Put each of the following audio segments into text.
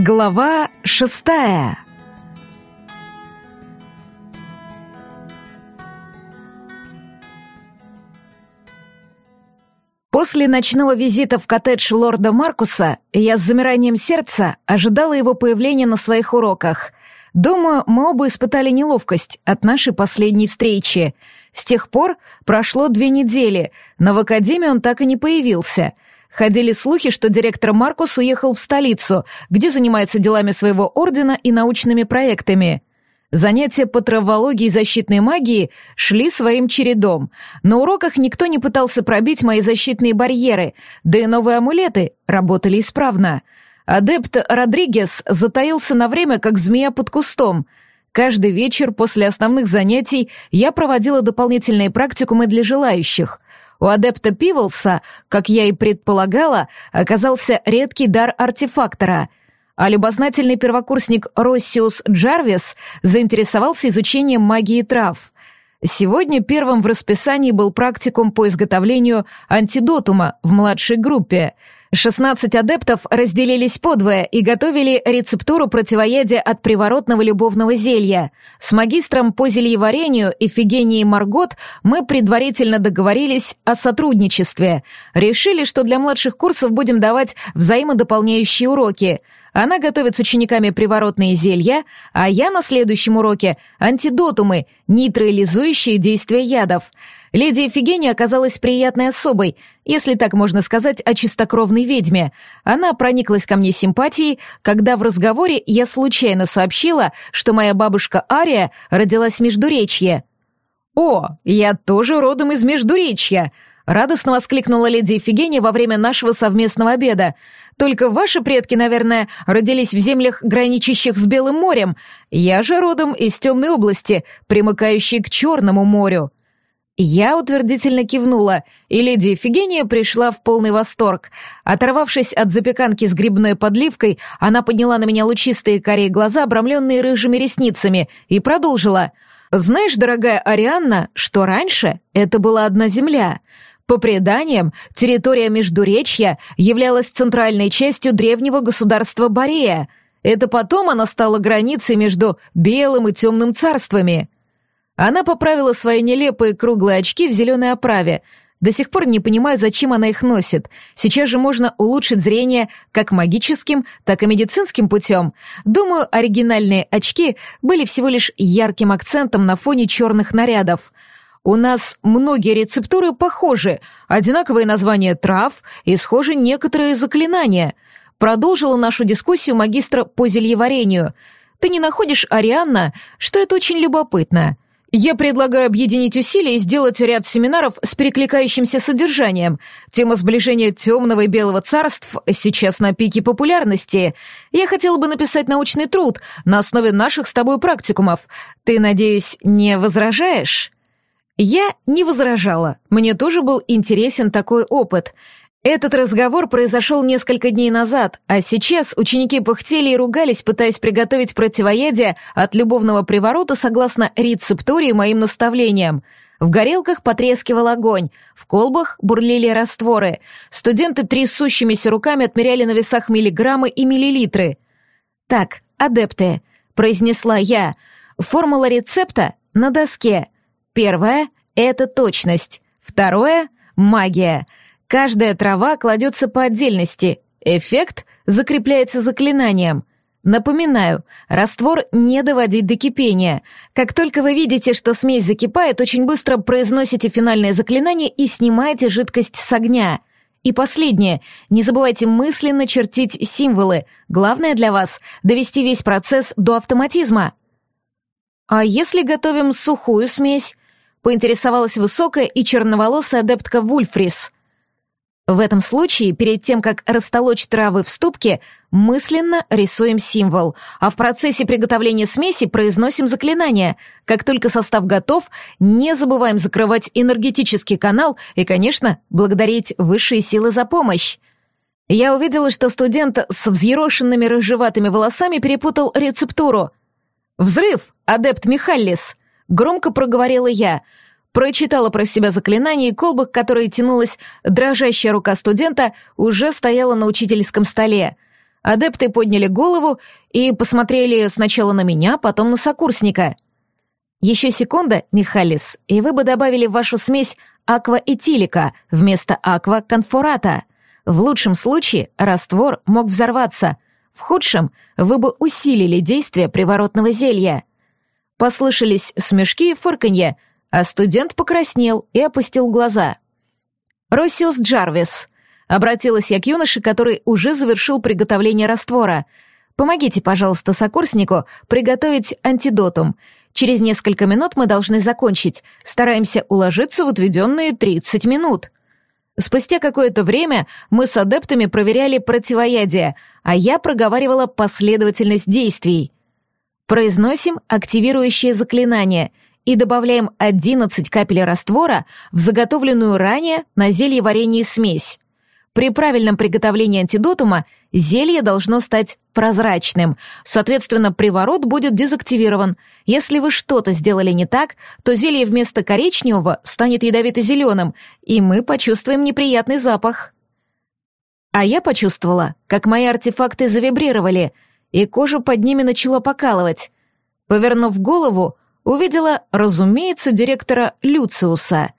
Глава шестая. После ночного визита в коттедж лорда Маркуса я с замиранием сердца ожидала его появления на своих уроках. Думаю, мы оба испытали неловкость от нашей последней встречи. С тех пор прошло две недели, но в академии он так и не появился — Ходили слухи, что директор Маркус уехал в столицу, где занимается делами своего ордена и научными проектами. Занятия по травологии и защитной магии шли своим чередом. На уроках никто не пытался пробить мои защитные барьеры, да и новые амулеты работали исправно. Адепт Родригес затаился на время, как змея под кустом. Каждый вечер после основных занятий я проводила дополнительные практикумы для желающих — у адепта Пиволса, как я и предполагала, оказался редкий дар артефактора, а любознательный первокурсник Россиус Джарвис заинтересовался изучением магии трав. Сегодня первым в расписании был практикум по изготовлению антидотума в младшей группе — 16 адептов разделились подвое и готовили рецептуру противоядия от приворотного любовного зелья. С магистром по зельеварению Эфигенией Маргот мы предварительно договорились о сотрудничестве. Решили, что для младших курсов будем давать взаимодополняющие уроки. Она готовит с учениками приворотные зелья, а я на следующем уроке — антидотумы, нейтрализующие действие ядов — Леди Эфигения оказалась приятной особой, если так можно сказать о чистокровной ведьме. Она прониклась ко мне симпатией, когда в разговоре я случайно сообщила, что моя бабушка Ария родилась в Междуречье. «О, я тоже родом из Междуречья!» — радостно воскликнула леди Эфигения во время нашего совместного обеда. «Только ваши предки, наверное, родились в землях, граничащих с Белым морем. Я же родом из темной области, примыкающей к Черному морю». Я утвердительно кивнула, и леди Эфигения пришла в полный восторг. Оторвавшись от запеканки с грибной подливкой, она подняла на меня лучистые карие глаза, обрамленные рыжими ресницами, и продолжила. «Знаешь, дорогая Арианна, что раньше это была одна земля?» По преданиям, территория Междуречья являлась центральной частью древнего государства Борея. Это потом она стала границей между Белым и Темным царствами. Она поправила свои нелепые круглые очки в зеленой оправе. До сих пор не понимаю, зачем она их носит. Сейчас же можно улучшить зрение как магическим, так и медицинским путем. Думаю, оригинальные очки были всего лишь ярким акцентом на фоне черных нарядов. У нас многие рецептуры похожи, одинаковые названия трав и схожи некоторые заклинания. Продолжила нашу дискуссию магистра по зельеварению. Ты не находишь, Арианна, что это очень любопытно?» Я предлагаю объединить усилия и сделать ряд семинаров с перекликающимся содержанием. Тема сближения темного и белого царств сейчас на пике популярности. Я хотела бы написать научный труд на основе наших с тобой практикумов. Ты, надеюсь, не возражаешь? Я не возражала. Мне тоже был интересен такой опыт — этот разговор произошел несколько дней назад, а сейчас ученики пыхтели и ругались, пытаясь приготовить противоядие от любовного приворота согласно рецептуре моим наставлениям. В горелках потрескивал огонь, в колбах бурлили растворы. Студенты трясущимися руками отмеряли на весах миллиграммы и миллилитры. «Так, адепты», — произнесла я, — «формула рецепта на доске. Первое — это точность. Второе — магия». Каждая трава кладется по отдельности, эффект закрепляется заклинанием. Напоминаю, раствор не доводить до кипения. Как только вы видите, что смесь закипает, очень быстро произносите финальное заклинание и снимаете жидкость с огня. И последнее, не забывайте мысленно чертить символы. Главное для вас — довести весь процесс до автоматизма. А если готовим сухую смесь? Поинтересовалась высокая и черноволосая адептка Вульфрис — в этом случае, перед тем, как растолочь травы в ступке, мысленно рисуем символ, а в процессе приготовления смеси произносим заклинание. Как только состав готов, не забываем закрывать энергетический канал и, конечно, благодарить высшие силы за помощь. Я увидела, что студент с взъерошенными рыжеватыми волосами перепутал рецептуру. «Взрыв, адепт Михаллис!» — громко проговорила я — Прочитала про себя заклинание, и колба, к которой тянулась дрожащая рука студента, уже стояла на учительском столе. Адепты подняли голову и посмотрели сначала на меня, потом на сокурсника. Еще секунда, Михалис, и вы бы добавили в вашу смесь акваэтилика вместо акваконфората. В лучшем случае раствор мог взорваться, в худшем вы бы усилили действие приворотного зелья. Послышались смешки и фырканье, а студент покраснел и опустил глаза. «Росиус Джарвис», — обратилась я к юноше, который уже завершил приготовление раствора. «Помогите, пожалуйста, сокурснику приготовить антидотум. Через несколько минут мы должны закончить. Стараемся уложиться в отведенные 30 минут». Спустя какое-то время мы с адептами проверяли противоядие, а я проговаривала последовательность действий. Произносим активирующее заклинание и добавляем 11 капель раствора в заготовленную ранее на зелье варенье смесь. При правильном приготовлении антидотума зелье должно стать прозрачным, соответственно, приворот будет дезактивирован. Если вы что-то сделали не так, то зелье вместо коричневого станет ядовито-зеленым, и мы почувствуем неприятный запах. А я почувствовала, как мои артефакты завибрировали, и кожу под ними начала покалывать. Повернув голову, увидела, разумеется, директора Люциуса —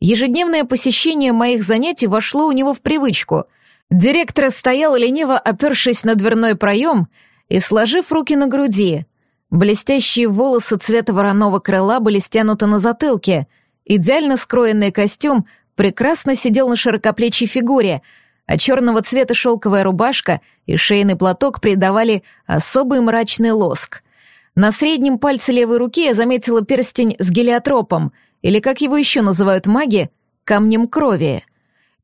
Ежедневное посещение моих занятий вошло у него в привычку. Директор стоял лениво, опершись на дверной проем и сложив руки на груди. Блестящие волосы цвета вороного крыла были стянуты на затылке. Идеально скроенный костюм прекрасно сидел на широкоплечей фигуре, а черного цвета шелковая рубашка и шейный платок придавали особый мрачный лоск. На среднем пальце левой руки я заметила перстень с гелиотропом — или, как его еще называют маги, камнем крови.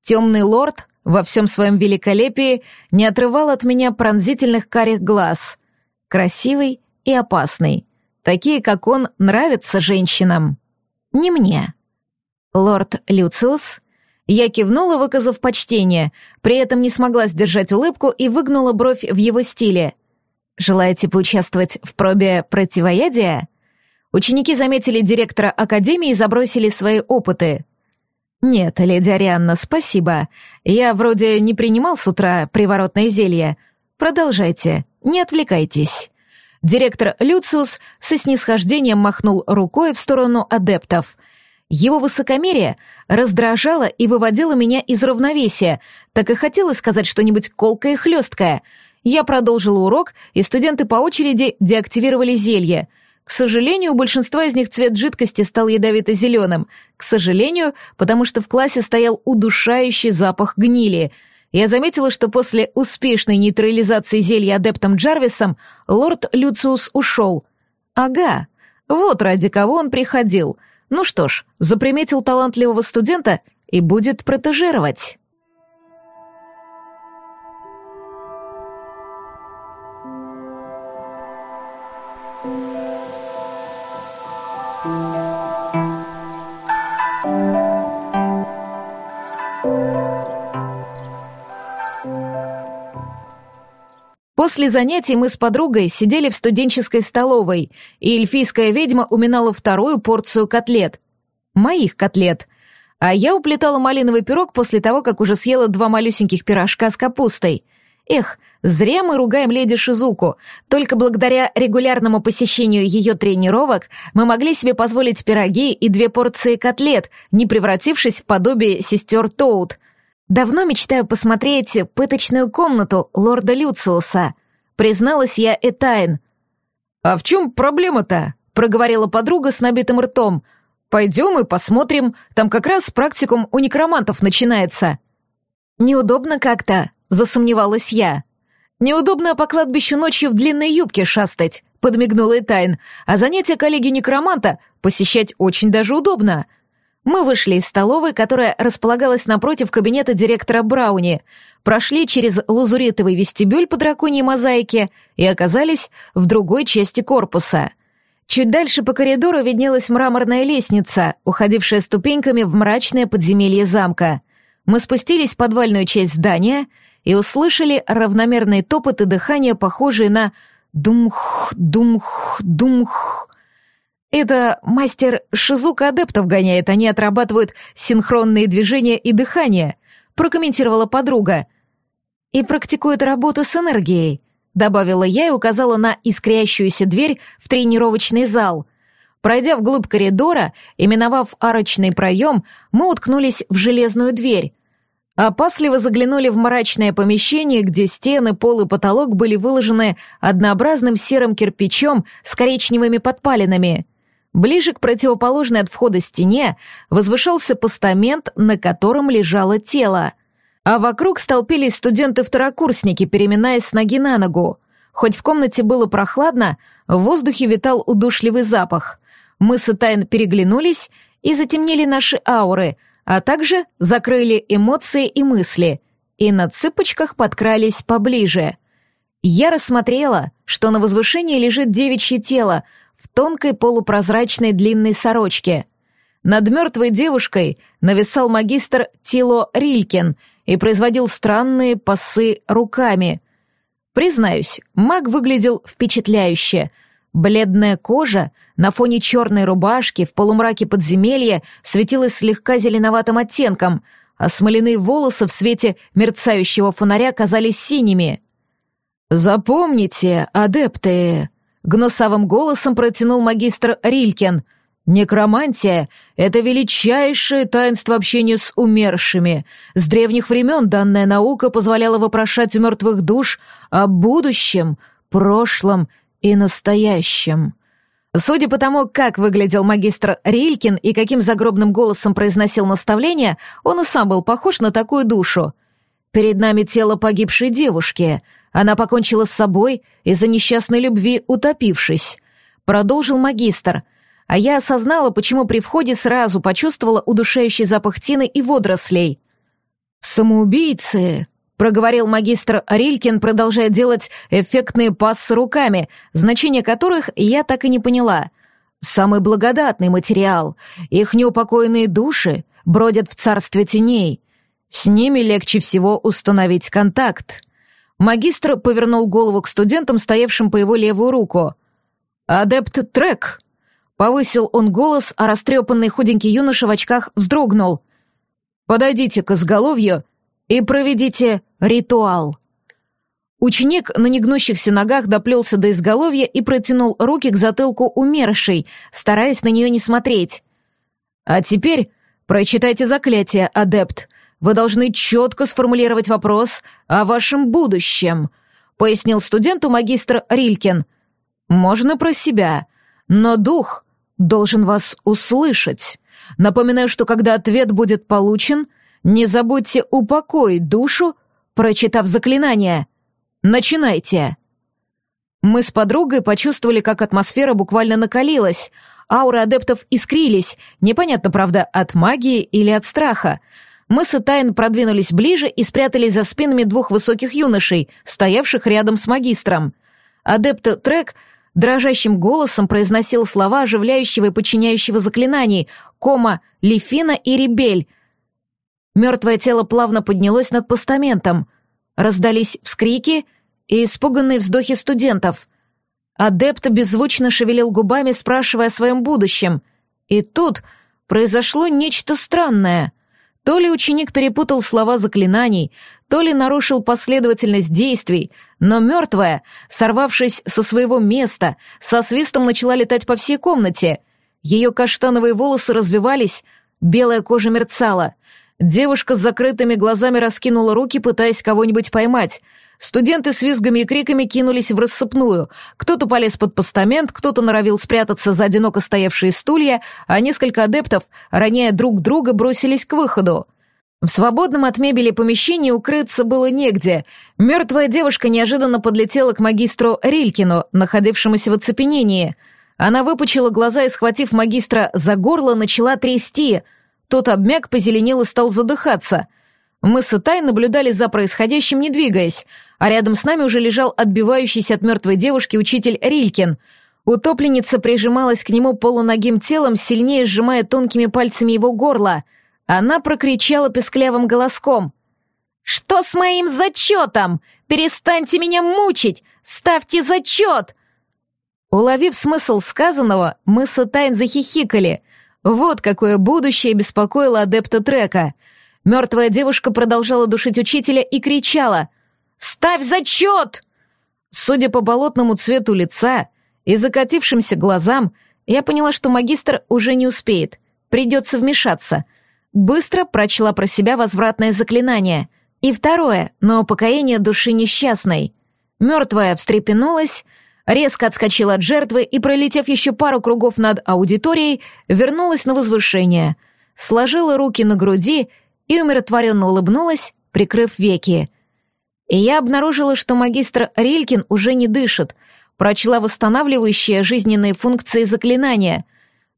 Темный лорд во всем своем великолепии не отрывал от меня пронзительных карих глаз. Красивый и опасный. Такие, как он, нравятся женщинам. Не мне. Лорд Люциус? Я кивнула, выказав почтение, при этом не смогла сдержать улыбку и выгнула бровь в его стиле. «Желаете поучаствовать в пробе противоядия?» Ученики заметили директора академии и забросили свои опыты. «Нет, леди Арианна, спасибо. Я вроде не принимал с утра приворотное зелье. Продолжайте, не отвлекайтесь». Директор Люциус со снисхождением махнул рукой в сторону адептов. Его высокомерие раздражало и выводило меня из равновесия, так и хотелось сказать что-нибудь колкое и хлесткое. Я продолжила урок, и студенты по очереди деактивировали зелье — к сожалению, у большинства из них цвет жидкости стал ядовито-зеленым. К сожалению, потому что в классе стоял удушающий запах гнили. Я заметила, что после успешной нейтрализации зелья адептом Джарвисом лорд Люциус ушел. Ага, вот ради кого он приходил. Ну что ж, заприметил талантливого студента и будет протежировать. После занятий мы с подругой сидели в студенческой столовой, и эльфийская ведьма уминала вторую порцию котлет. Моих котлет. А я уплетала малиновый пирог после того, как уже съела два малюсеньких пирожка с капустой. Эх, зря мы ругаем леди Шизуку. Только благодаря регулярному посещению ее тренировок мы могли себе позволить пироги и две порции котлет, не превратившись в подобие сестер Тоут. Давно мечтаю посмотреть пыточную комнату лорда Люциуса. Призналась я Этайн. «А в чем проблема-то?» — проговорила подруга с набитым ртом. «Пойдем и посмотрим, там как раз практикум у некромантов начинается». «Неудобно как-то», — засомневалась я. «Неудобно по кладбищу ночью в длинной юбке шастать», — подмигнула Этайн. «А занятия коллеги-некроманта посещать очень даже удобно. Мы вышли из столовой, которая располагалась напротив кабинета директора Брауни, прошли через лазуритовый вестибюль по драконьей мозаике и оказались в другой части корпуса. Чуть дальше по коридору виднелась мраморная лестница, уходившая ступеньками в мрачное подземелье замка. Мы спустились в подвальную часть здания и услышали равномерные топот и дыхание, похожие на «думх, думх, думх», это мастер Шизука адептов гоняет, они отрабатывают синхронные движения и дыхание, прокомментировала подруга. и практикует работу с энергией», — добавила я и указала на искрящуюся дверь в тренировочный зал. Пройдя вглубь коридора и миновав арочный проем, мы уткнулись в железную дверь. Опасливо заглянули в мрачное помещение, где стены, пол и потолок были выложены однообразным серым кирпичом с коричневыми подпалинами. Ближе к противоположной от входа стене возвышался постамент, на котором лежало тело. А вокруг столпились студенты-второкурсники, переминаясь с ноги на ногу. Хоть в комнате было прохладно, в воздухе витал удушливый запах. Мы с Итайн переглянулись и затемнили наши ауры — а также закрыли эмоции и мысли, и на цыпочках подкрались поближе. Я рассмотрела, что на возвышении лежит девичье тело в тонкой полупрозрачной длинной сорочке. Над мертвой девушкой нависал магистр Тило Рилькин и производил странные пасы руками. Признаюсь, маг выглядел впечатляюще. Бледная кожа — на фоне черной рубашки в полумраке подземелья светилась слегка зеленоватым оттенком, а смоляные волосы в свете мерцающего фонаря казались синими. «Запомните, адепты!» — гнусавым голосом протянул магистр Рилькин. «Некромантия — это величайшее таинство общения с умершими. С древних времен данная наука позволяла вопрошать у мертвых душ о будущем, прошлом и настоящем». Судя по тому, как выглядел магистр Рилькин и каким загробным голосом произносил наставления, он и сам был похож на такую душу. Перед нами тело погибшей девушки. Она покончила с собой из-за несчастной любви, утопившись. Продолжил магистр. А я осознала, почему при входе сразу почувствовала удушающий запах тины и водорослей. «Самоубийцы!» — проговорил магистр Рилькин, продолжая делать эффектные пассы руками, значение которых я так и не поняла. «Самый благодатный материал. Их неупокоенные души бродят в царстве теней. С ними легче всего установить контакт». Магистр повернул голову к студентам, стоявшим по его левую руку. «Адепт Трек!» Повысил он голос, а растрепанный худенький юноша в очках вздрогнул. «Подойдите к изголовью и проведите ритуал». Ученик на негнущихся ногах доплелся до изголовья и протянул руки к затылку умершей, стараясь на нее не смотреть. «А теперь прочитайте заклятие, адепт. Вы должны четко сформулировать вопрос о вашем будущем», пояснил студенту магистр Рилькин. «Можно про себя, но дух должен вас услышать. Напоминаю, что когда ответ будет получен, не забудьте упокоить душу, прочитав заклинание. Начинайте. Мы с подругой почувствовали, как атмосфера буквально накалилась. Ауры адептов искрились, непонятно, правда, от магии или от страха. Мы с Итайн продвинулись ближе и спрятались за спинами двух высоких юношей, стоявших рядом с магистром. Адепт Трек дрожащим голосом произносил слова оживляющего и подчиняющего заклинаний «Кома», «Лифина» и «Ребель», Мертвое тело плавно поднялось над постаментом. Раздались вскрики и испуганные вздохи студентов. Адепт беззвучно шевелил губами, спрашивая о своем будущем. И тут произошло нечто странное. То ли ученик перепутал слова заклинаний, то ли нарушил последовательность действий, но мертвая, сорвавшись со своего места, со свистом начала летать по всей комнате. Ее каштановые волосы развивались, белая кожа мерцала — Девушка с закрытыми глазами раскинула руки, пытаясь кого-нибудь поймать. Студенты с визгами и криками кинулись в рассыпную. Кто-то полез под постамент, кто-то норовил спрятаться за одиноко стоявшие стулья, а несколько адептов, роняя друг друга, бросились к выходу. В свободном от мебели помещении укрыться было негде. Мертвая девушка неожиданно подлетела к магистру Рилькину, находившемуся в оцепенении. Она выпучила глаза и, схватив магистра за горло, начала трясти — тот обмяк, позеленел и стал задыхаться. Мы с Итай наблюдали за происходящим, не двигаясь, а рядом с нами уже лежал отбивающийся от мертвой девушки учитель Рилькин. Утопленница прижималась к нему полуногим телом, сильнее сжимая тонкими пальцами его горло. Она прокричала песклявым голоском. «Что с моим зачетом? Перестаньте меня мучить! Ставьте зачет!» Уловив смысл сказанного, мы с Этайн захихикали — вот какое будущее беспокоило адепта трека. Мертвая девушка продолжала душить учителя и кричала. «Ставь зачет!» Судя по болотному цвету лица и закатившимся глазам, я поняла, что магистр уже не успеет. Придется вмешаться. Быстро прочла про себя возвратное заклинание. И второе, но упокоение души несчастной. Мертвая встрепенулась, резко отскочила от жертвы и, пролетев еще пару кругов над аудиторией, вернулась на возвышение, сложила руки на груди и умиротворенно улыбнулась, прикрыв веки. И я обнаружила, что магистр Рилькин уже не дышит, прочла восстанавливающие жизненные функции заклинания.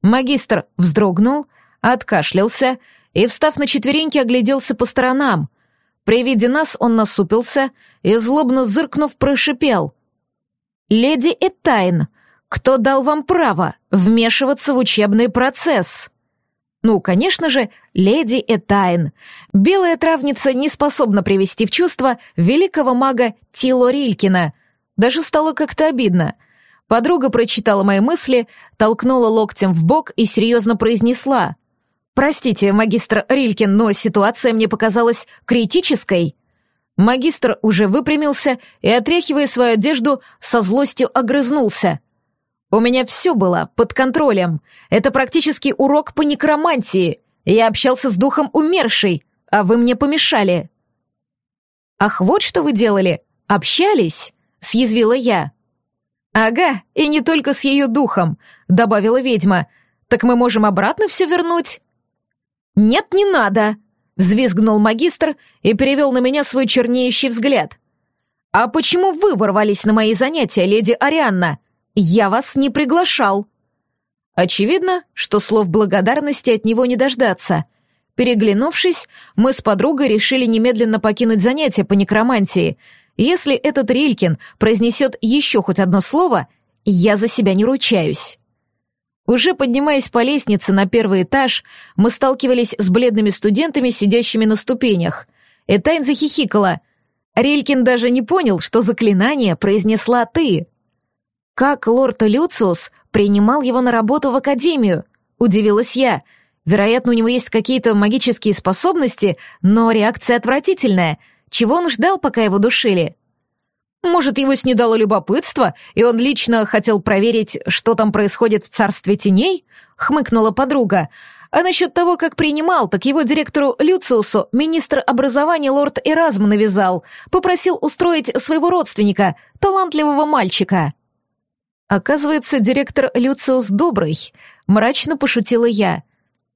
Магистр вздрогнул, откашлялся и, встав на четвереньки, огляделся по сторонам. При виде нас он насупился и, злобно зыркнув, прошипел. «Леди Этайн, кто дал вам право вмешиваться в учебный процесс?» Ну, конечно же, леди Этайн. Белая травница не способна привести в чувство великого мага Тило Рилькина — даже стало как-то обидно. Подруга прочитала мои мысли, толкнула локтем в бок и серьезно произнесла. «Простите, магистр Рилькин, но ситуация мне показалась критической». Магистр уже выпрямился и, отряхивая свою одежду, со злостью огрызнулся. «У меня все было под контролем. Это практически урок по некромантии. Я общался с духом умершей, а вы мне помешали». «Ах, вот что вы делали? Общались?» — съязвила я. «Ага, и не только с ее духом», — добавила ведьма. «Так мы можем обратно все вернуть?» «Нет, не надо», — взвизгнул магистр и перевел на меня свой чернеющий взгляд. «А почему вы ворвались на мои занятия, леди Арианна? Я вас не приглашал». Очевидно, что слов благодарности от него не дождаться. Переглянувшись, мы с подругой решили немедленно покинуть занятия по некромантии — если этот Рилькин произнесет еще хоть одно слово, я за себя не ручаюсь. Уже поднимаясь по лестнице на первый этаж, мы сталкивались с бледными студентами, сидящими на ступенях. Этайн захихикала. Рилькин даже не понял, что заклинание произнесла ты. «Как лорд Люциус принимал его на работу в академию?» — удивилась я. «Вероятно, у него есть какие-то магические способности, но реакция отвратительная — чего он ждал, пока его душили? Может, его снедало любопытство, и он лично хотел проверить, что там происходит в царстве теней? Хмыкнула подруга. А насчет того, как принимал, так его директору Люциусу министр образования лорд Эразм навязал, попросил устроить своего родственника, талантливого мальчика. Оказывается, директор Люциус добрый, мрачно пошутила я.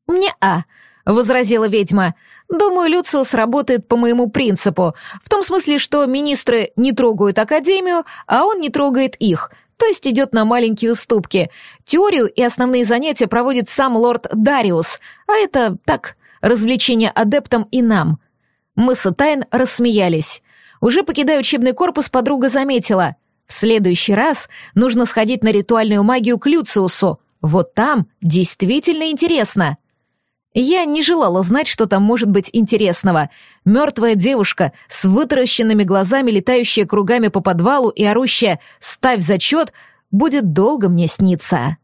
«Не-а», — возразила ведьма, — Думаю, Люциус работает по моему принципу, в том смысле, что министры не трогают академию, а он не трогает их, то есть идет на маленькие уступки. Теорию и основные занятия проводит сам лорд Дариус, а это так, развлечение адептам и нам. Мы с Тайн рассмеялись. Уже покидая учебный корпус, подруга заметила. В следующий раз нужно сходить на ритуальную магию к Люциусу. Вот там действительно интересно. Я не желала знать, что там может быть интересного. Мертвая девушка с вытаращенными глазами, летающая кругами по подвалу и орущая «Ставь зачет!» будет долго мне сниться.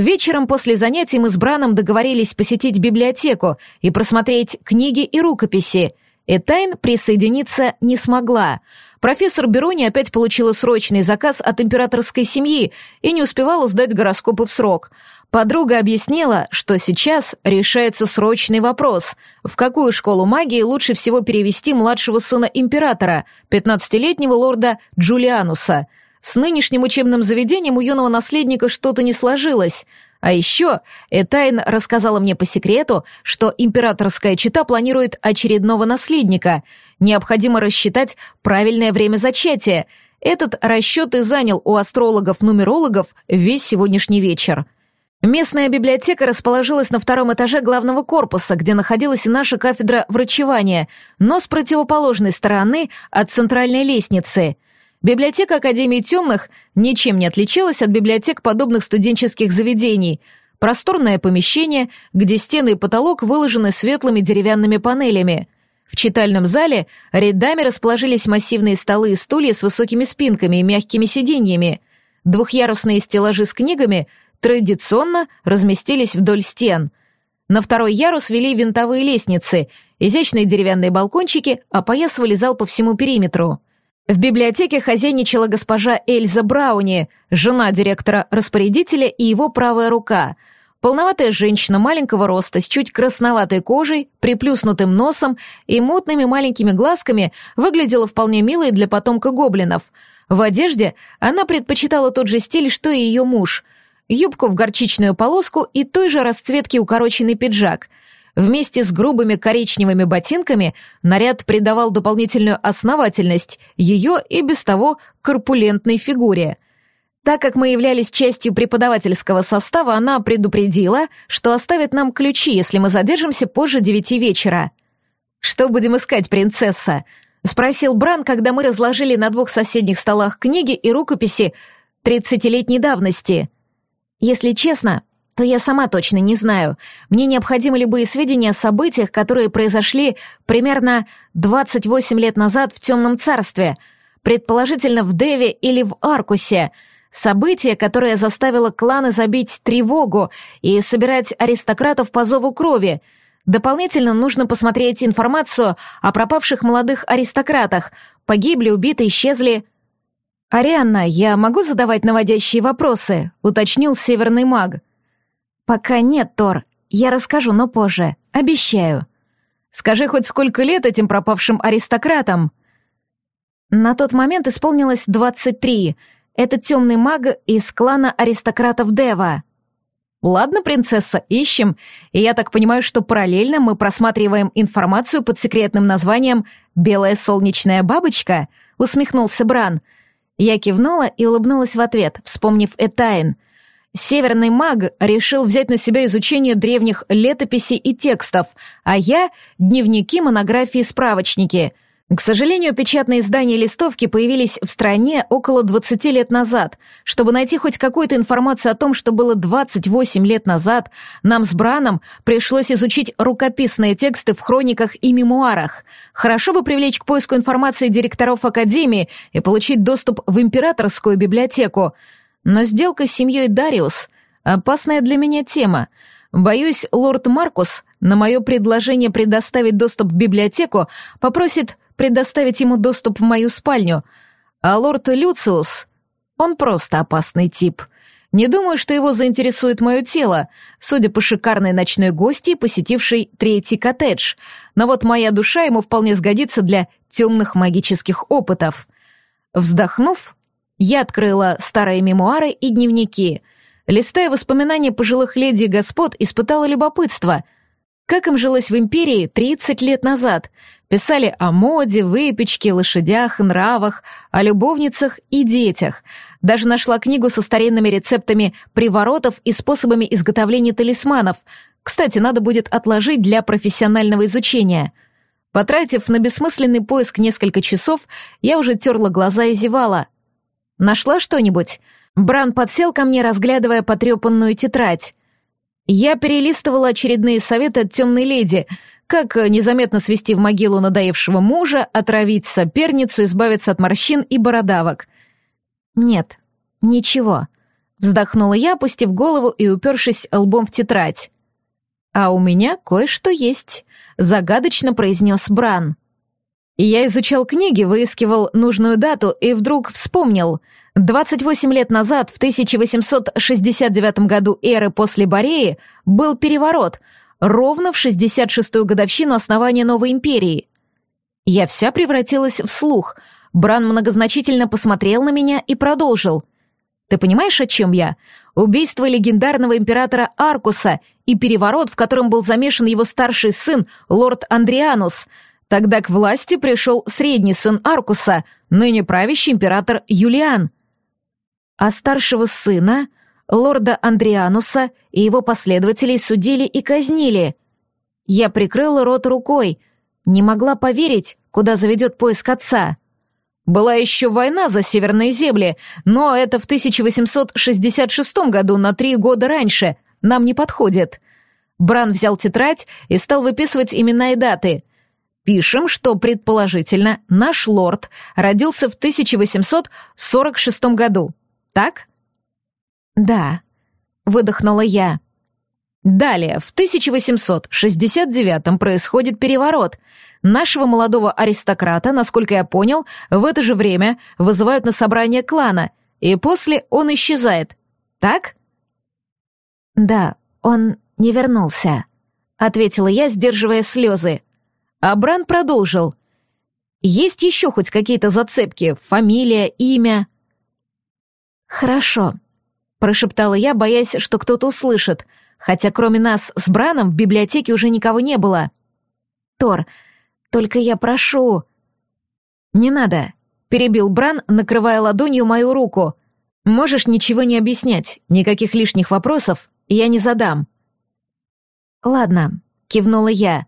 Вечером после занятий мы с Браном договорились посетить библиотеку и просмотреть книги и рукописи. Этайн присоединиться не смогла. Профессор Берони опять получила срочный заказ от императорской семьи и не успевала сдать гороскопы в срок. Подруга объяснила, что сейчас решается срочный вопрос, в какую школу магии лучше всего перевести младшего сына императора, 15-летнего лорда Джулиануса — с нынешним учебным заведением у юного наследника что-то не сложилось. А еще Этайн рассказала мне по секрету, что императорская чита планирует очередного наследника. Необходимо рассчитать правильное время зачатия. Этот расчет и занял у астрологов-нумерологов весь сегодняшний вечер. Местная библиотека расположилась на втором этаже главного корпуса, где находилась и наша кафедра врачевания, но с противоположной стороны от центральной лестницы — Библиотека Академии Темных ничем не отличалась от библиотек подобных студенческих заведений. Просторное помещение, где стены и потолок выложены светлыми деревянными панелями. В читальном зале рядами расположились массивные столы и стулья с высокими спинками и мягкими сиденьями. Двухъярусные стеллажи с книгами традиционно разместились вдоль стен. На второй ярус вели винтовые лестницы, изящные деревянные балкончики опоясывали зал по всему периметру. В библиотеке хозяйничала госпожа Эльза Брауни, жена директора-распорядителя и его правая рука — Полноватая женщина маленького роста с чуть красноватой кожей, приплюснутым носом и мутными маленькими глазками выглядела вполне милой для потомка гоблинов. В одежде она предпочитала тот же стиль, что и ее муж. Юбку в горчичную полоску и той же расцветки укороченный пиджак. Вместе с грубыми коричневыми ботинками наряд придавал дополнительную основательность ее и без того корпулентной фигуре — так как мы являлись частью преподавательского состава, она предупредила, что оставит нам ключи, если мы задержимся позже девяти вечера. «Что будем искать, принцесса?» — спросил Бран, когда мы разложили на двух соседних столах книги и рукописи тридцатилетней давности. «Если честно, то я сама точно не знаю. Мне необходимы любые сведения о событиях, которые произошли примерно 28 лет назад в Темном Царстве, предположительно в Деве или в Аркусе — Событие, которое заставило кланы забить тревогу и собирать аристократов по зову крови. Дополнительно нужно посмотреть информацию о пропавших молодых аристократах. Погибли, убиты, исчезли. «Арианна, я могу задавать наводящие вопросы?» — уточнил северный маг. «Пока нет, Тор. Я расскажу, но позже. Обещаю». «Скажи хоть сколько лет этим пропавшим аристократам?» На тот момент исполнилось двадцать три — этот темный маг из клана аристократов Дева. Ладно, принцесса, ищем. И я так понимаю, что параллельно мы просматриваем информацию под секретным названием «Белая солнечная бабочка», усмехнулся Бран. Я кивнула и улыбнулась в ответ, вспомнив Этайн. Северный маг решил взять на себя изучение древних летописей и текстов, а я — дневники, монографии, справочники — к сожалению, печатные издания листовки появились в стране около 20 лет назад. Чтобы найти хоть какую-то информацию о том, что было 28 лет назад, нам с Браном пришлось изучить рукописные тексты в хрониках и мемуарах. Хорошо бы привлечь к поиску информации директоров Академии и получить доступ в императорскую библиотеку. Но сделка с семьей Дариус — опасная для меня тема. Боюсь, лорд Маркус на мое предложение предоставить доступ в библиотеку попросит предоставить ему доступ в мою спальню, а лорд Люциус, он просто опасный тип. Не думаю, что его заинтересует мое тело, судя по шикарной ночной гости, посетившей третий коттедж. Но вот моя душа ему вполне сгодится для темных магических опытов. Вздохнув, я открыла старые мемуары и дневники. Листая воспоминания пожилых леди и господ, испытала любопытство. Как им жилось в империи 30 лет назад? Писали о моде, выпечке, лошадях, нравах, о любовницах и детях. Даже нашла книгу со старинными рецептами приворотов и способами изготовления талисманов. Кстати, надо будет отложить для профессионального изучения. Потратив на бессмысленный поиск несколько часов, я уже терла глаза и зевала. Нашла что-нибудь? Бран подсел ко мне, разглядывая потрепанную тетрадь. Я перелистывала очередные советы от темной леди — как э, незаметно свести в могилу надоевшего мужа, отравить соперницу, избавиться от морщин и бородавок. «Нет, ничего», — вздохнула я, опустив голову и упершись лбом в тетрадь. «А у меня кое-что есть», — загадочно произнес Бран. Я изучал книги, выискивал нужную дату и вдруг вспомнил. 28 лет назад, в 1869 году эры после Бореи, был переворот — ровно в 66-ю годовщину основания новой империи. Я вся превратилась в слух. Бран многозначительно посмотрел на меня и продолжил. «Ты понимаешь, о чем я? Убийство легендарного императора Аркуса и переворот, в котором был замешан его старший сын, лорд Андрианус. Тогда к власти пришел средний сын Аркуса, ныне правящий император Юлиан. А старшего сына лорда Андриануса и его последователей судили и казнили. Я прикрыла рот рукой, не могла поверить, куда заведет поиск отца. Была еще война за северные земли, но это в 1866 году, на три года раньше. нам не подходит. Бран взял тетрадь и стал выписывать имена и даты. Пишем, что, предположительно, наш лорд родился в 1846 году. Так? Да, выдохнула я. Далее, в 1869 происходит переворот. Нашего молодого аристократа, насколько я понял, в это же время вызывают на собрание клана, и после он исчезает. Так? Да, он не вернулся, ответила я, сдерживая слезы. А Бран продолжил. Есть еще хоть какие-то зацепки, фамилия, имя? Хорошо, прошептала я, боясь, что кто-то услышит — хотя кроме нас с Браном в библиотеке уже никого не было. Тор, только я прошу... Не надо, перебил Бран, накрывая ладонью мою руку. Можешь ничего не объяснять, никаких лишних вопросов я не задам. Ладно, кивнула я.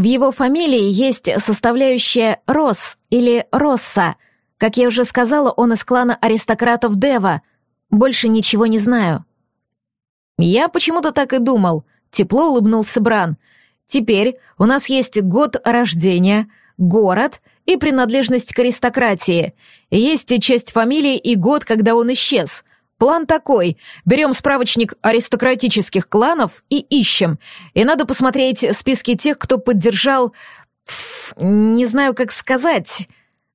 В его фамилии есть составляющая Рос или Росса. Как я уже сказала, он из клана аристократов Дева. Больше ничего не знаю. «Я почему-то так и думал», — тепло улыбнулся Бран. «Теперь у нас есть год рождения, город и принадлежность к аристократии. Есть и часть фамилии и год, когда он исчез. План такой. Берем справочник аристократических кланов и ищем. И надо посмотреть списки тех, кто поддержал... Пф, не знаю, как сказать...»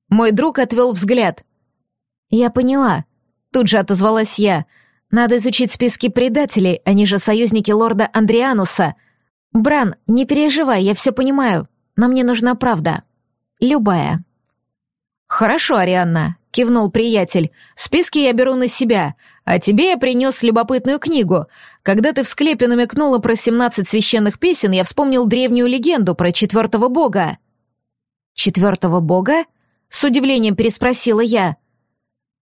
Мой друг отвел взгляд. «Я поняла», — тут же отозвалась я. Надо изучить списки предателей, они же союзники лорда Андриануса. Бран, не переживай, я все понимаю, но мне нужна правда. Любая. Хорошо, Арианна, кивнул приятель. Списки я беру на себя, а тебе я принес любопытную книгу. Когда ты в склепе намекнула про семнадцать священных песен, я вспомнил древнюю легенду про четвертого бога. Четвертого бога? С удивлением переспросила я.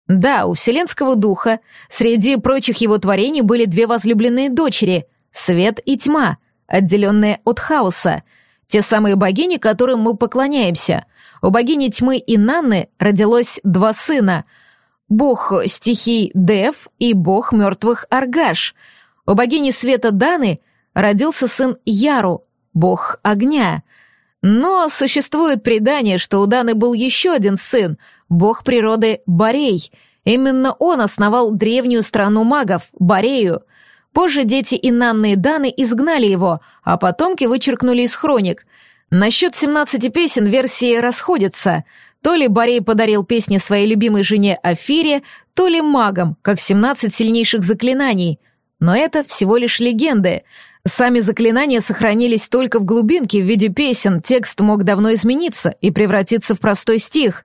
Да, у Вселенского Духа среди прочих его творений были две возлюбленные дочери — Свет и Тьма, отделенные от хаоса, те самые богини, которым мы поклоняемся. У богини Тьмы и Нанны родилось два сына — бог стихий Дев и бог мертвых Аргаш. У богини Света Даны родился сын Яру, бог огня. Но существует предание, что у Даны был еще один сын — бог природы Борей. Именно он основал древнюю страну магов, Борею. Позже дети Инанны и Даны изгнали его, а потомки вычеркнули из хроник. Насчет 17 песен версии расходятся. То ли Борей подарил песни своей любимой жене Афире, то ли магам, как 17 сильнейших заклинаний. Но это всего лишь легенды. Сами заклинания сохранились только в глубинке в виде песен, текст мог давно измениться и превратиться в простой стих.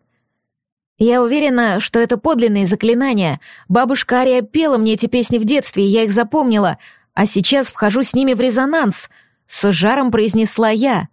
Я уверена, что это подлинные заклинания. Бабушка Ария пела мне эти песни в детстве, и я их запомнила, а сейчас вхожу с ними в резонанс. С жаром произнесла я.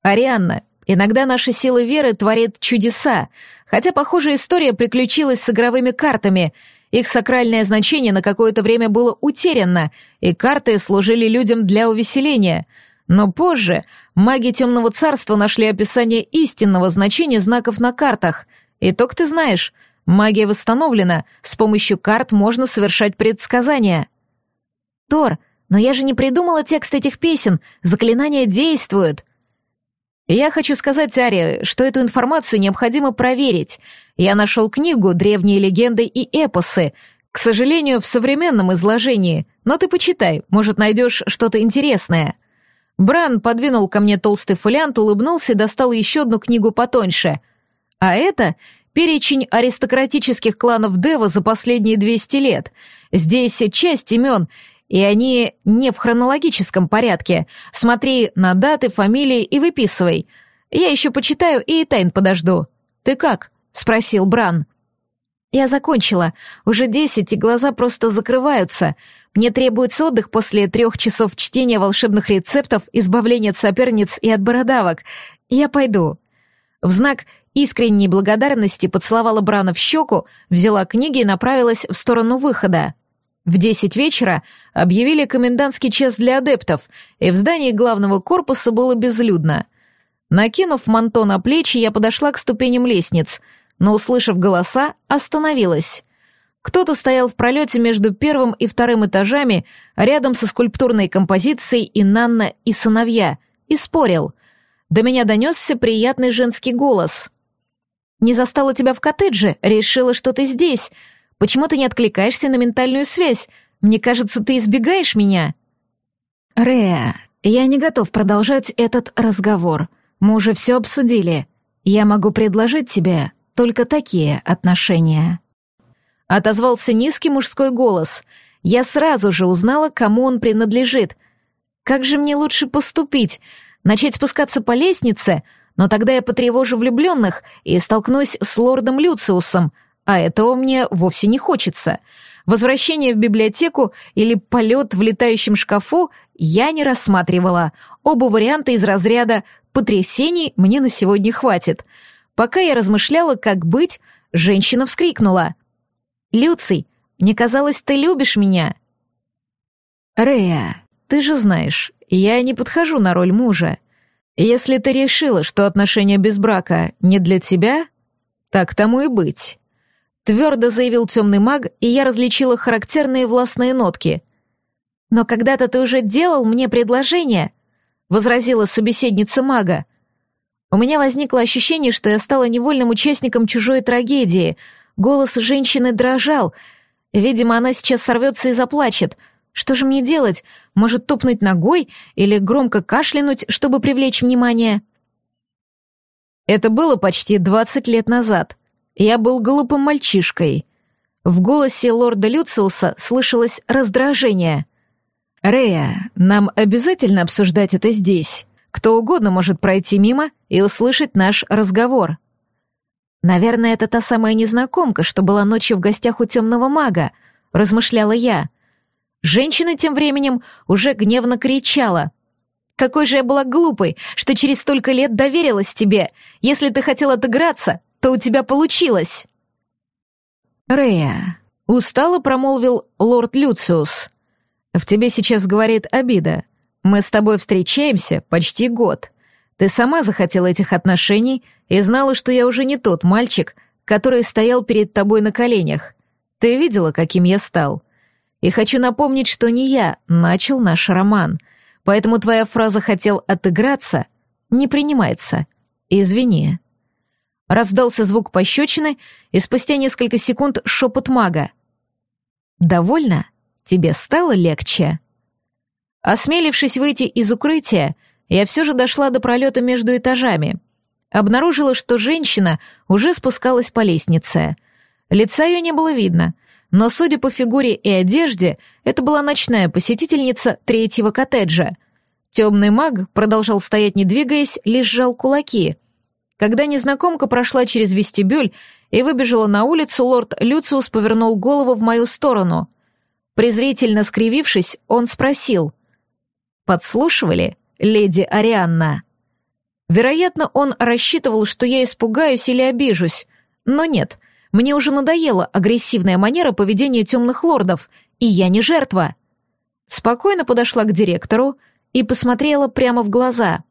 Арианна, иногда наша сила веры творит чудеса, хотя похожая история приключилась с игровыми картами. Их сакральное значение на какое-то время было утеряно, и карты служили людям для увеселения. Но позже маги Темного Царства нашли описание истинного значения знаков на картах — Итог ты знаешь. Магия восстановлена, с помощью карт можно совершать предсказания. Тор, но я же не придумала текст этих песен, заклинания действуют. Я хочу сказать Аре, что эту информацию необходимо проверить. Я нашел книгу «Древние легенды и эпосы», к сожалению, в современном изложении, но ты почитай, может, найдешь что-то интересное. Бран подвинул ко мне толстый фолиант, улыбнулся и достал еще одну книгу потоньше. А это перечень аристократических кланов Дева за последние 200 лет. Здесь часть имен, и они не в хронологическом порядке. Смотри на даты, фамилии и выписывай. Я еще почитаю и тайн подожду. Ты как? спросил Бран. Я закончила. Уже десять, и глаза просто закрываются. Мне требуется отдых после трех часов чтения волшебных рецептов, избавления от соперниц и от бородавок. Я пойду. В знак искренней благодарности поцеловала Брана в щеку, взяла книги и направилась в сторону выхода. В десять вечера объявили комендантский час для адептов, и в здании главного корпуса было безлюдно. Накинув манто на плечи, я подошла к ступеням лестниц, но, услышав голоса, остановилась. Кто-то стоял в пролете между первым и вторым этажами, рядом со скульптурной композицией «Инанна и сыновья», и спорил. До меня донесся приятный женский голос. «Не застала тебя в коттедже, решила, что ты здесь. Почему ты не откликаешься на ментальную связь? Мне кажется, ты избегаешь меня». «Рея, я не готов продолжать этот разговор. Мы уже все обсудили. Я могу предложить тебе только такие отношения». Отозвался низкий мужской голос. Я сразу же узнала, кому он принадлежит. Как же мне лучше поступить? Начать спускаться по лестнице? Но тогда я потревожу влюбленных и столкнусь с лордом Люциусом, а этого мне вовсе не хочется. Возвращение в библиотеку или полет в летающем шкафу я не рассматривала. Оба варианта из разряда «потрясений мне на сегодня хватит». Пока я размышляла, как быть, женщина вскрикнула. «Люций, мне казалось, ты любишь меня». «Рея, ты же знаешь, я не подхожу на роль мужа. Если ты решила, что отношения без брака не для тебя, так тому и быть». Твердо заявил темный маг, и я различила характерные властные нотки. «Но когда-то ты уже делал мне предложение», — возразила собеседница мага. У меня возникло ощущение, что я стала невольным участником чужой трагедии — Голос женщины дрожал. Видимо, она сейчас сорвется и заплачет. Что же мне делать? Может, топнуть ногой или громко кашлянуть, чтобы привлечь внимание? Это было почти двадцать лет назад. Я был глупым мальчишкой. В голосе лорда Люциуса слышалось раздражение. «Рея, нам обязательно обсуждать это здесь. Кто угодно может пройти мимо и услышать наш разговор». «Наверное, это та самая незнакомка, что была ночью в гостях у темного мага», — размышляла я. Женщина тем временем уже гневно кричала. «Какой же я была глупой, что через столько лет доверилась тебе! Если ты хотел отыграться, то у тебя получилось!» «Рея», — устало промолвил лорд Люциус, — «в тебе сейчас говорит обида. Мы с тобой встречаемся почти год. Ты сама захотела этих отношений и знала, что я уже не тот мальчик, который стоял перед тобой на коленях. Ты видела, каким я стал. И хочу напомнить, что не я начал наш роман, поэтому твоя фраза «хотел отыграться» не принимается. Извини. Раздался звук пощечины, и спустя несколько секунд шепот мага. «Довольно? Тебе стало легче?» Осмелившись выйти из укрытия, я все же дошла до пролета между этажами. Обнаружила, что женщина уже спускалась по лестнице. Лица ее не было видно, но, судя по фигуре и одежде, это была ночная посетительница третьего коттеджа. Темный маг продолжал стоять, не двигаясь, лишь сжал кулаки. Когда незнакомка прошла через вестибюль и выбежала на улицу, лорд Люциус повернул голову в мою сторону. Презрительно скривившись, он спросил. «Подслушивали?» леди Арианна. Вероятно, он рассчитывал, что я испугаюсь или обижусь. Но нет, мне уже надоела агрессивная манера поведения темных лордов, и я не жертва. Спокойно подошла к директору и посмотрела прямо в глаза.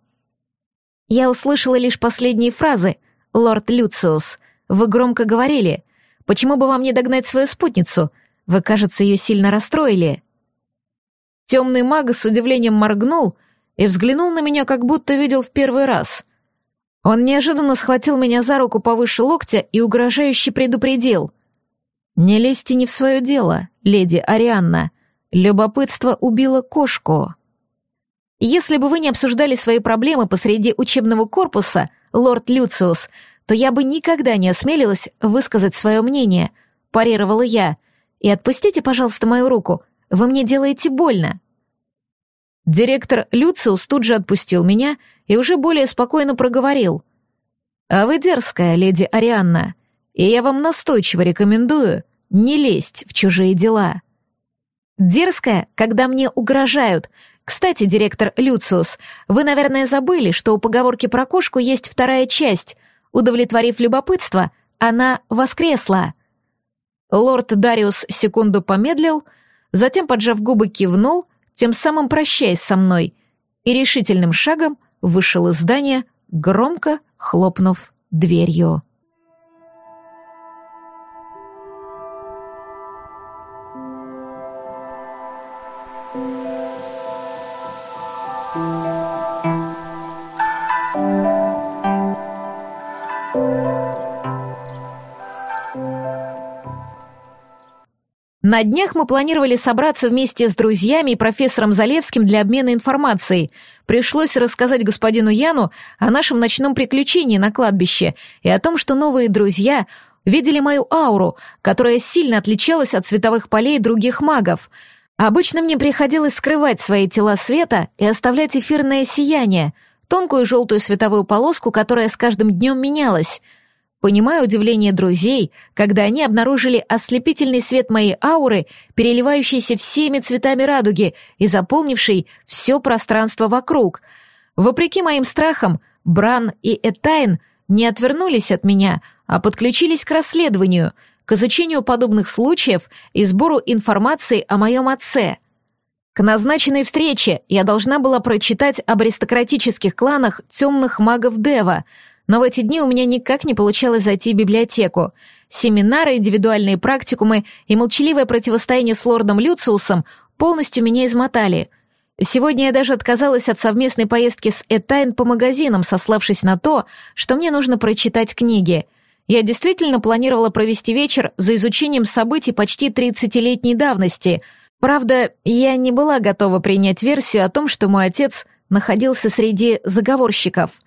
Я услышала лишь последние фразы. «Лорд Люциус, вы громко говорили. Почему бы вам не догнать свою спутницу? Вы, кажется, ее сильно расстроили». Темный маг с удивлением моргнул — и взглянул на меня, как будто видел в первый раз. Он неожиданно схватил меня за руку повыше локтя и угрожающе предупредил. «Не лезьте не в свое дело, леди Арианна. Любопытство убило кошку». «Если бы вы не обсуждали свои проблемы посреди учебного корпуса, лорд Люциус, то я бы никогда не осмелилась высказать свое мнение», — парировала я. «И отпустите, пожалуйста, мою руку. Вы мне делаете больно». Директор Люциус тут же отпустил меня и уже более спокойно проговорил. «А вы дерзкая, леди Арианна, и я вам настойчиво рекомендую не лезть в чужие дела». «Дерзкая, когда мне угрожают. Кстати, директор Люциус, вы, наверное, забыли, что у поговорки про кошку есть вторая часть. Удовлетворив любопытство, она воскресла». Лорд Дариус секунду помедлил, затем, поджав губы, кивнул — тем самым прощаясь со мной, и решительным шагом вышел из здания, громко хлопнув дверью. На днях мы планировали собраться вместе с друзьями и профессором Залевским для обмена информацией. Пришлось рассказать господину Яну о нашем ночном приключении на кладбище и о том, что новые друзья видели мою ауру, которая сильно отличалась от световых полей других магов. Обычно мне приходилось скрывать свои тела света и оставлять эфирное сияние, тонкую желтую световую полоску, которая с каждым днем менялась — Понимаю удивление друзей, когда они обнаружили ослепительный свет моей ауры, переливающийся всеми цветами радуги и заполнивший все пространство вокруг. Вопреки моим страхам, Бран и Этайн не отвернулись от меня, а подключились к расследованию, к изучению подобных случаев и сбору информации о моем отце. К назначенной встрече я должна была прочитать об аристократических кланах темных магов Дева — но в эти дни у меня никак не получалось зайти в библиотеку. Семинары, индивидуальные практикумы и молчаливое противостояние с лордом Люциусом полностью меня измотали. Сегодня я даже отказалась от совместной поездки с Этайн по магазинам, сославшись на то, что мне нужно прочитать книги. Я действительно планировала провести вечер за изучением событий почти 30-летней давности. Правда, я не была готова принять версию о том, что мой отец находился среди заговорщиков —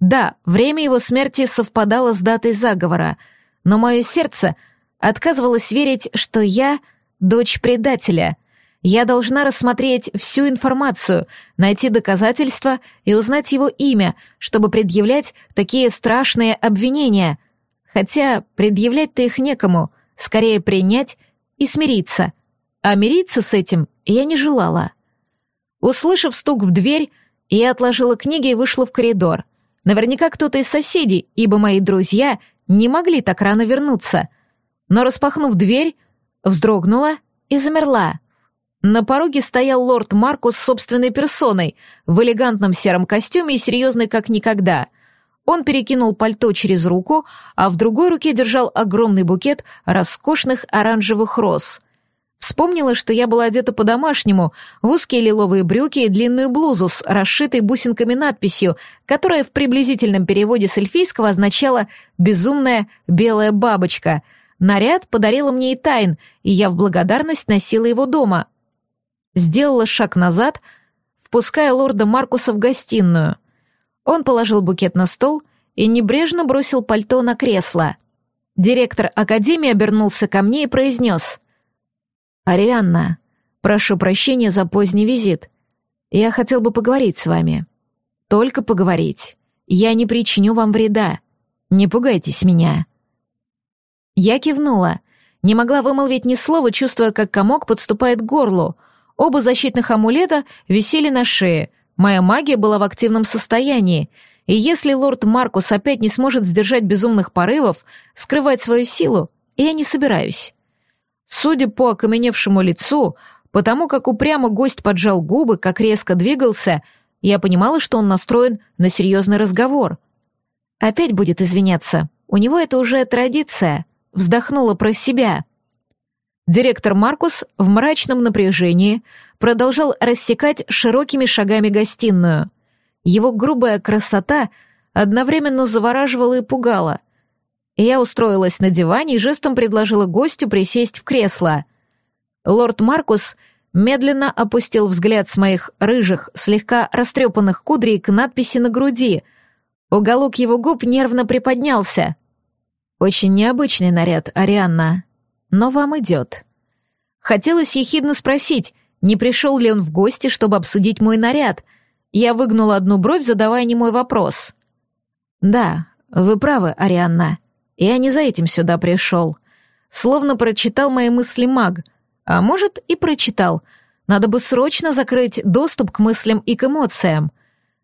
да, время его смерти совпадало с датой заговора, но мое сердце отказывалось верить, что я — дочь предателя. Я должна рассмотреть всю информацию, найти доказательства и узнать его имя, чтобы предъявлять такие страшные обвинения. Хотя предъявлять-то их некому, скорее принять и смириться. А мириться с этим я не желала. Услышав стук в дверь, я отложила книги и вышла в коридор. Наверняка кто-то из соседей, ибо мои друзья не могли так рано вернуться. Но, распахнув дверь, вздрогнула и замерла. На пороге стоял лорд Маркус собственной персоной, в элегантном сером костюме и серьезный как никогда. Он перекинул пальто через руку, а в другой руке держал огромный букет роскошных оранжевых роз — Вспомнила, что я была одета по-домашнему, в узкие лиловые брюки и длинную блузу с расшитой бусинками надписью, которая в приблизительном переводе с эльфийского означала «безумная белая бабочка». Наряд подарила мне и Тайн, и я в благодарность носила его дома. Сделала шаг назад, впуская лорда Маркуса в гостиную. Он положил букет на стол и небрежно бросил пальто на кресло. Директор академии обернулся ко мне и произнес — «Арианна, прошу прощения за поздний визит. Я хотел бы поговорить с вами. Только поговорить. Я не причиню вам вреда. Не пугайтесь меня». Я кивнула. Не могла вымолвить ни слова, чувствуя, как комок подступает к горлу. Оба защитных амулета висели на шее. Моя магия была в активном состоянии. И если лорд Маркус опять не сможет сдержать безумных порывов, скрывать свою силу, я не собираюсь. Судя по окаменевшему лицу, потому как упрямо гость поджал губы, как резко двигался, я понимала, что он настроен на серьезный разговор. Опять будет извиняться. У него это уже традиция. Вздохнула про себя. Директор Маркус в мрачном напряжении продолжал рассекать широкими шагами гостиную. Его грубая красота одновременно завораживала и пугала — я устроилась на диване и жестом предложила гостю присесть в кресло. Лорд Маркус медленно опустил взгляд с моих рыжих, слегка растрепанных кудрей к надписи на груди. Уголок его губ нервно приподнялся. «Очень необычный наряд, Арианна, но вам идет». Хотелось ехидно спросить, не пришел ли он в гости, чтобы обсудить мой наряд. Я выгнула одну бровь, задавая немой вопрос. «Да, вы правы, Арианна. Я не за этим сюда пришел. Словно прочитал мои мысли маг. А может, и прочитал. Надо бы срочно закрыть доступ к мыслям и к эмоциям.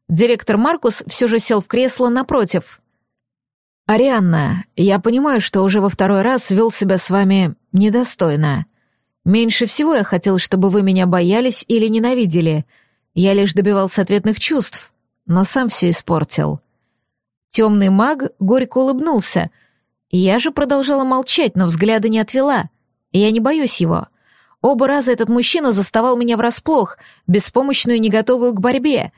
Директор Маркус все же сел в кресло напротив. «Арианна, я понимаю, что уже во второй раз вел себя с вами недостойно. Меньше всего я хотел, чтобы вы меня боялись или ненавидели. Я лишь добивался ответных чувств, но сам все испортил». Темный маг горько улыбнулся — я же продолжала молчать, но взгляда не отвела. Я не боюсь его. Оба раза этот мужчина заставал меня врасплох, беспомощную и не готовую к борьбе.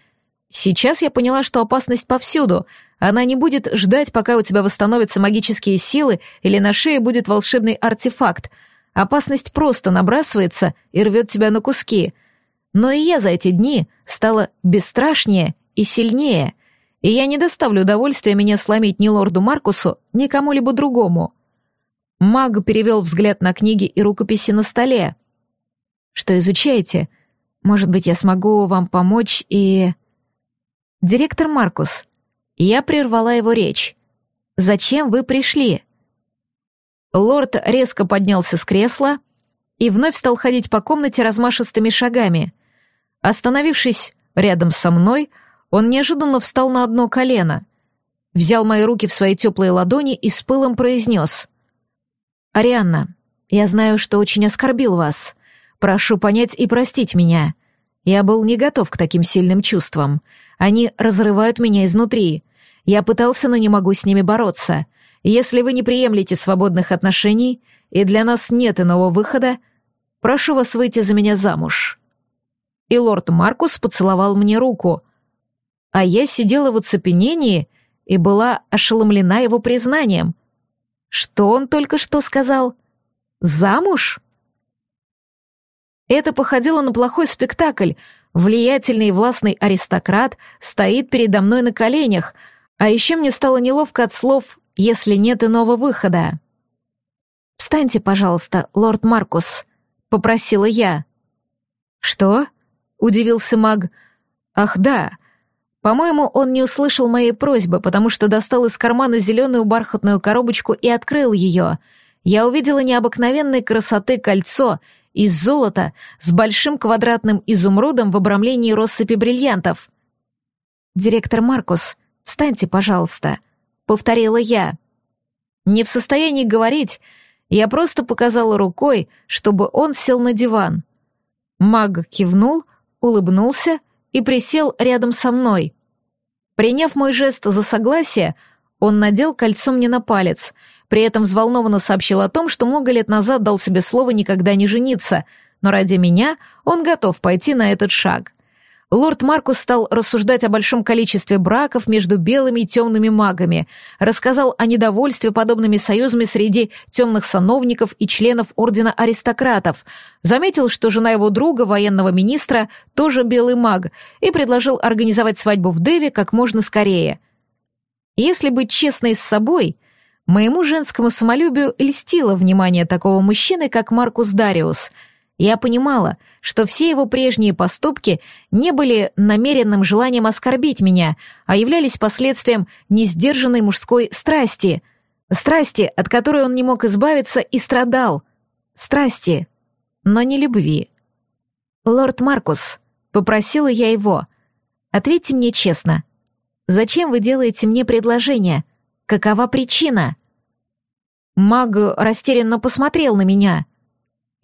Сейчас я поняла, что опасность повсюду. Она не будет ждать, пока у тебя восстановятся магические силы или на шее будет волшебный артефакт. Опасность просто набрасывается и рвет тебя на куски. Но и я за эти дни стала бесстрашнее и сильнее, и я не доставлю удовольствия меня сломить ни лорду Маркусу, ни кому-либо другому. Маг перевел взгляд на книги и рукописи на столе. «Что изучаете? Может быть, я смогу вам помочь и...» «Директор Маркус». Я прервала его речь. «Зачем вы пришли?» Лорд резко поднялся с кресла и вновь стал ходить по комнате размашистыми шагами. Остановившись рядом со мной, он неожиданно встал на одно колено, взял мои руки в свои теплые ладони и с пылом произнес. «Арианна, я знаю, что очень оскорбил вас. Прошу понять и простить меня. Я был не готов к таким сильным чувствам. Они разрывают меня изнутри. Я пытался, но не могу с ними бороться. Если вы не приемлете свободных отношений, и для нас нет иного выхода, прошу вас выйти за меня замуж». И лорд Маркус поцеловал мне руку. А я сидела в оцепенении и была ошеломлена его признанием. Что он только что сказал? «Замуж?» Это походило на плохой спектакль. Влиятельный и властный аристократ стоит передо мной на коленях, а еще мне стало неловко от слов «если нет иного выхода». «Встаньте, пожалуйста, лорд Маркус», — попросила я. «Что?» — удивился маг. «Ах, да. По-моему, он не услышал моей просьбы, потому что достал из кармана зеленую бархатную коробочку и открыл ее. Я увидела необыкновенной красоты кольцо — из золота с большим квадратным изумрудом в обрамлении россыпи бриллиантов. «Директор Маркус, встаньте, пожалуйста», — повторила я. Не в состоянии говорить, я просто показала рукой, чтобы он сел на диван. Маг кивнул, улыбнулся и присел рядом со мной. Приняв мой жест за согласие, он надел кольцо мне на палец — при этом взволнованно сообщил о том, что много лет назад дал себе слово никогда не жениться, но ради меня он готов пойти на этот шаг. Лорд Маркус стал рассуждать о большом количестве браков между белыми и темными магами, рассказал о недовольстве подобными союзами среди темных сановников и членов Ордена Аристократов, заметил, что жена его друга, военного министра, тоже белый маг, и предложил организовать свадьбу в Деве как можно скорее. Если быть честной с собой, Моему женскому самолюбию льстило внимание такого мужчины, как Маркус Дариус. Я понимала, что все его прежние поступки не были намеренным желанием оскорбить меня, а являлись последствием несдержанной мужской страсти. Страсти, от которой он не мог избавиться и страдал. Страсти, но не любви. «Лорд Маркус», — попросила я его, — «ответьте мне честно, зачем вы делаете мне предложение?» Какова причина?» Маг растерянно посмотрел на меня.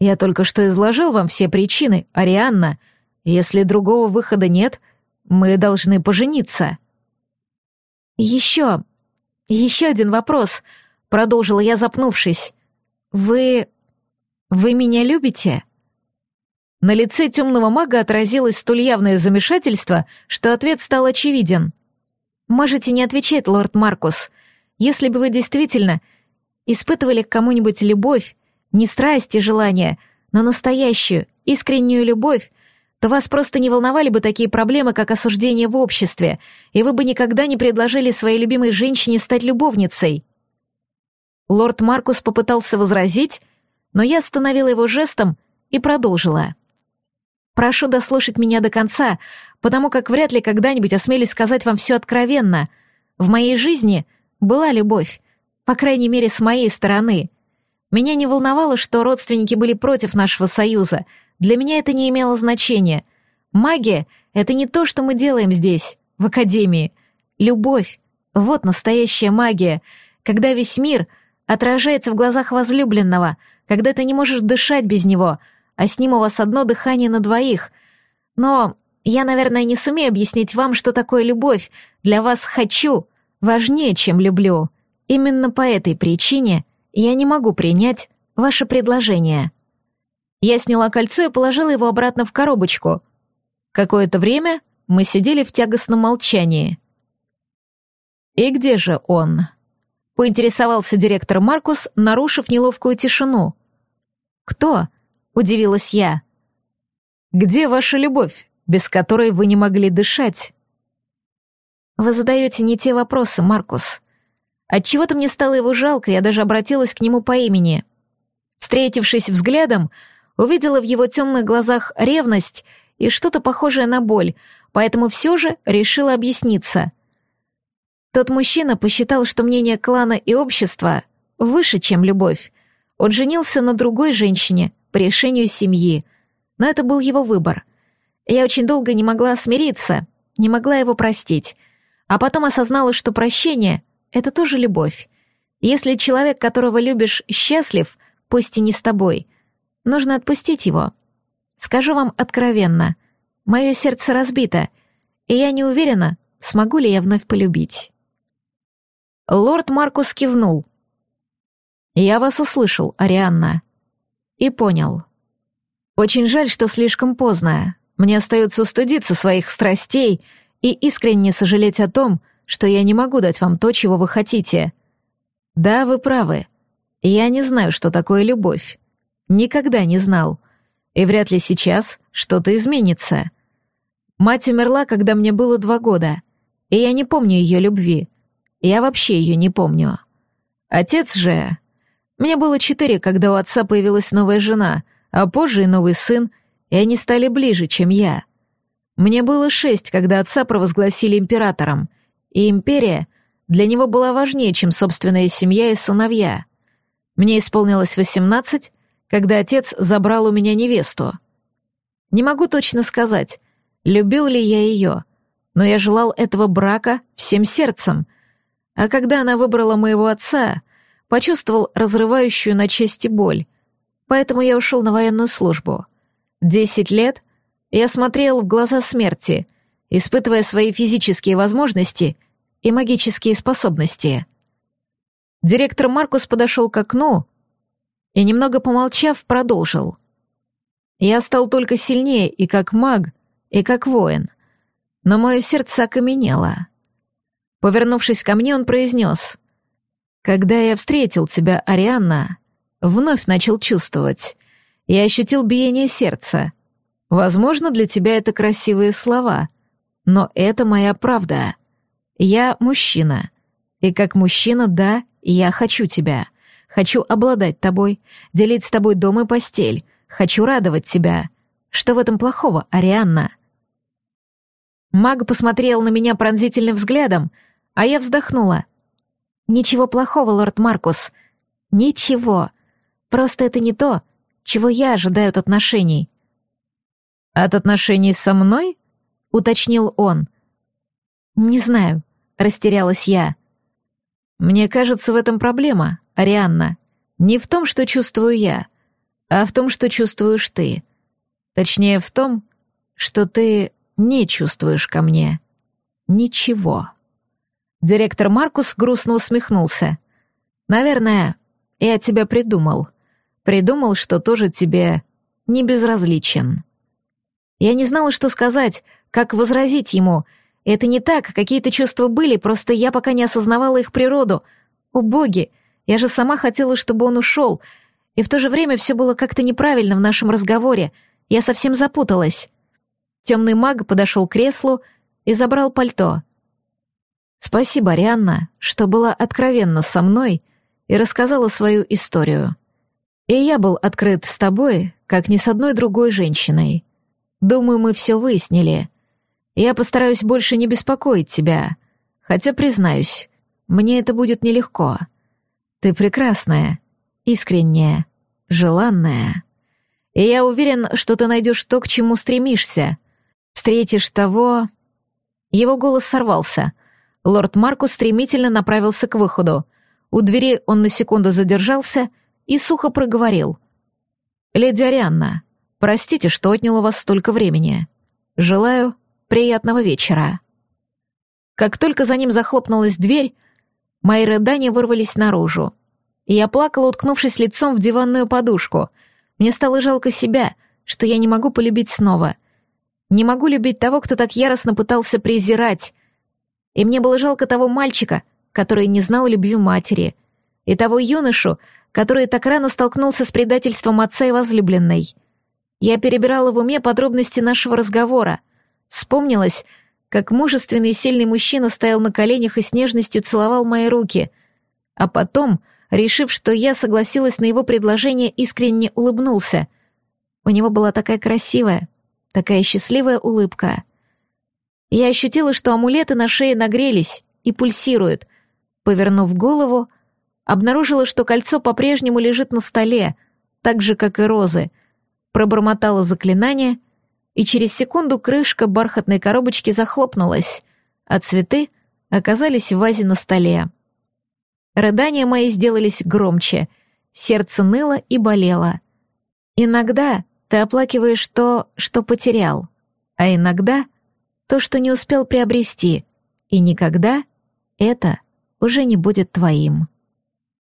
«Я только что изложил вам все причины, Арианна. Если другого выхода нет, мы должны пожениться». «Еще... еще один вопрос», — продолжила я, запнувшись. «Вы... вы меня любите?» На лице темного мага отразилось столь явное замешательство, что ответ стал очевиден. «Можете не отвечать, лорд Маркус. Если бы вы действительно испытывали к кому-нибудь любовь, не страсть и желание, но настоящую, искреннюю любовь, то вас просто не волновали бы такие проблемы, как осуждение в обществе, и вы бы никогда не предложили своей любимой женщине стать любовницей. Лорд Маркус попытался возразить, но я остановила его жестом и продолжила. «Прошу дослушать меня до конца, потому как вряд ли когда-нибудь осмелюсь сказать вам все откровенно. В моей жизни была любовь, по крайней мере, с моей стороны. Меня не волновало, что родственники были против нашего союза. Для меня это не имело значения. Магия — это не то, что мы делаем здесь, в Академии. Любовь — вот настоящая магия, когда весь мир отражается в глазах возлюбленного, когда ты не можешь дышать без него, а с ним у вас одно дыхание на двоих. Но я, наверное, не сумею объяснить вам, что такое любовь. Для вас «хочу» важнее, чем люблю. Именно по этой причине я не могу принять ваше предложение. Я сняла кольцо и положила его обратно в коробочку. Какое-то время мы сидели в тягостном молчании. «И где же он?» — поинтересовался директор Маркус, нарушив неловкую тишину. «Кто?» — удивилась я. «Где ваша любовь, без которой вы не могли дышать?» «Вы задаете не те вопросы, Маркус. Отчего-то мне стало его жалко, я даже обратилась к нему по имени. Встретившись взглядом, увидела в его темных глазах ревность и что-то похожее на боль, поэтому все же решила объясниться. Тот мужчина посчитал, что мнение клана и общества выше, чем любовь. Он женился на другой женщине по решению семьи, но это был его выбор. Я очень долго не могла смириться, не могла его простить, а потом осознала, что прощение — это тоже любовь. Если человек, которого любишь, счастлив, пусть и не с тобой, нужно отпустить его. Скажу вам откровенно, мое сердце разбито, и я не уверена, смогу ли я вновь полюбить. Лорд Маркус кивнул. «Я вас услышал, Арианна. И понял. Очень жаль, что слишком поздно. Мне остается устыдиться своих страстей и искренне сожалеть о том, что я не могу дать вам то, чего вы хотите. Да, вы правы. Я не знаю, что такое любовь. Никогда не знал. И вряд ли сейчас что-то изменится. Мать умерла, когда мне было два года, и я не помню ее любви. Я вообще ее не помню. Отец же... Мне было четыре, когда у отца появилась новая жена, а позже и новый сын, и они стали ближе, чем я. Мне было шесть, когда отца провозгласили императором, и империя для него была важнее, чем собственная семья и сыновья. Мне исполнилось восемнадцать, когда отец забрал у меня невесту. Не могу точно сказать, любил ли я ее, но я желал этого брака всем сердцем — а когда она выбрала моего отца, почувствовал разрывающую на части боль. Поэтому я ушел на военную службу. Десять лет я смотрел в глаза смерти, испытывая свои физические возможности и магические способности. Директор Маркус подошел к окну и, немного помолчав, продолжил. Я стал только сильнее и как маг, и как воин, но мое сердце окаменело. Повернувшись ко мне, он произнес. «Когда я встретил тебя, Арианна, вновь начал чувствовать. Я ощутил биение сердца. Возможно, для тебя это красивые слова, но это моя правда. Я мужчина. И как мужчина, да, я хочу тебя. Хочу обладать тобой, делить с тобой дом и постель. Хочу радовать тебя. Что в этом плохого, Арианна?» Маг посмотрел на меня пронзительным взглядом, а я вздохнула. «Ничего плохого, лорд Маркус. Ничего. Просто это не то, чего я ожидаю от отношений». «От отношений со мной?» — уточнил он. «Не знаю», — растерялась я. «Мне кажется, в этом проблема, Арианна. Не в том, что чувствую я, а в том, что чувствуешь ты. Точнее, в том, что ты не чувствуешь ко мне ничего». Директор Маркус грустно усмехнулся. «Наверное, я тебя придумал. Придумал, что тоже тебе не безразличен». Я не знала, что сказать, как возразить ему. Это не так, какие-то чувства были, просто я пока не осознавала их природу. О боги, я же сама хотела, чтобы он ушел. И в то же время все было как-то неправильно в нашем разговоре. Я совсем запуталась. Темный маг подошел к креслу и забрал пальто. Спасибо, Арианна, что была откровенна со мной и рассказала свою историю. И я был открыт с тобой, как ни с одной другой женщиной. Думаю, мы все выяснили. Я постараюсь больше не беспокоить тебя, хотя, признаюсь, мне это будет нелегко. Ты прекрасная, искренняя, желанная. И я уверен, что ты найдешь то, к чему стремишься. Встретишь того... Его голос сорвался — Лорд Маркус стремительно направился к выходу. У двери он на секунду задержался и сухо проговорил. «Леди Арианна, простите, что отняло вас столько времени. Желаю приятного вечера». Как только за ним захлопнулась дверь, мои рыдания вырвались наружу. Я плакала, уткнувшись лицом в диванную подушку. Мне стало жалко себя, что я не могу полюбить снова. Не могу любить того, кто так яростно пытался презирать. И мне было жалко того мальчика, который не знал любви матери, и того юношу, который так рано столкнулся с предательством отца и возлюбленной. Я перебирала в уме подробности нашего разговора. Вспомнилось, как мужественный и сильный мужчина стоял на коленях и с нежностью целовал мои руки, а потом, решив, что я согласилась на его предложение, искренне улыбнулся. У него была такая красивая, такая счастливая улыбка. Я ощутила, что амулеты на шее нагрелись и пульсируют. Повернув голову, обнаружила, что кольцо по-прежнему лежит на столе, так же, как и розы. Пробормотала заклинание, и через секунду крышка бархатной коробочки захлопнулась, а цветы оказались в вазе на столе. Рыдания мои сделались громче, сердце ныло и болело. Иногда ты оплакиваешь то, что потерял, а иногда то, что не успел приобрести, и никогда это уже не будет твоим.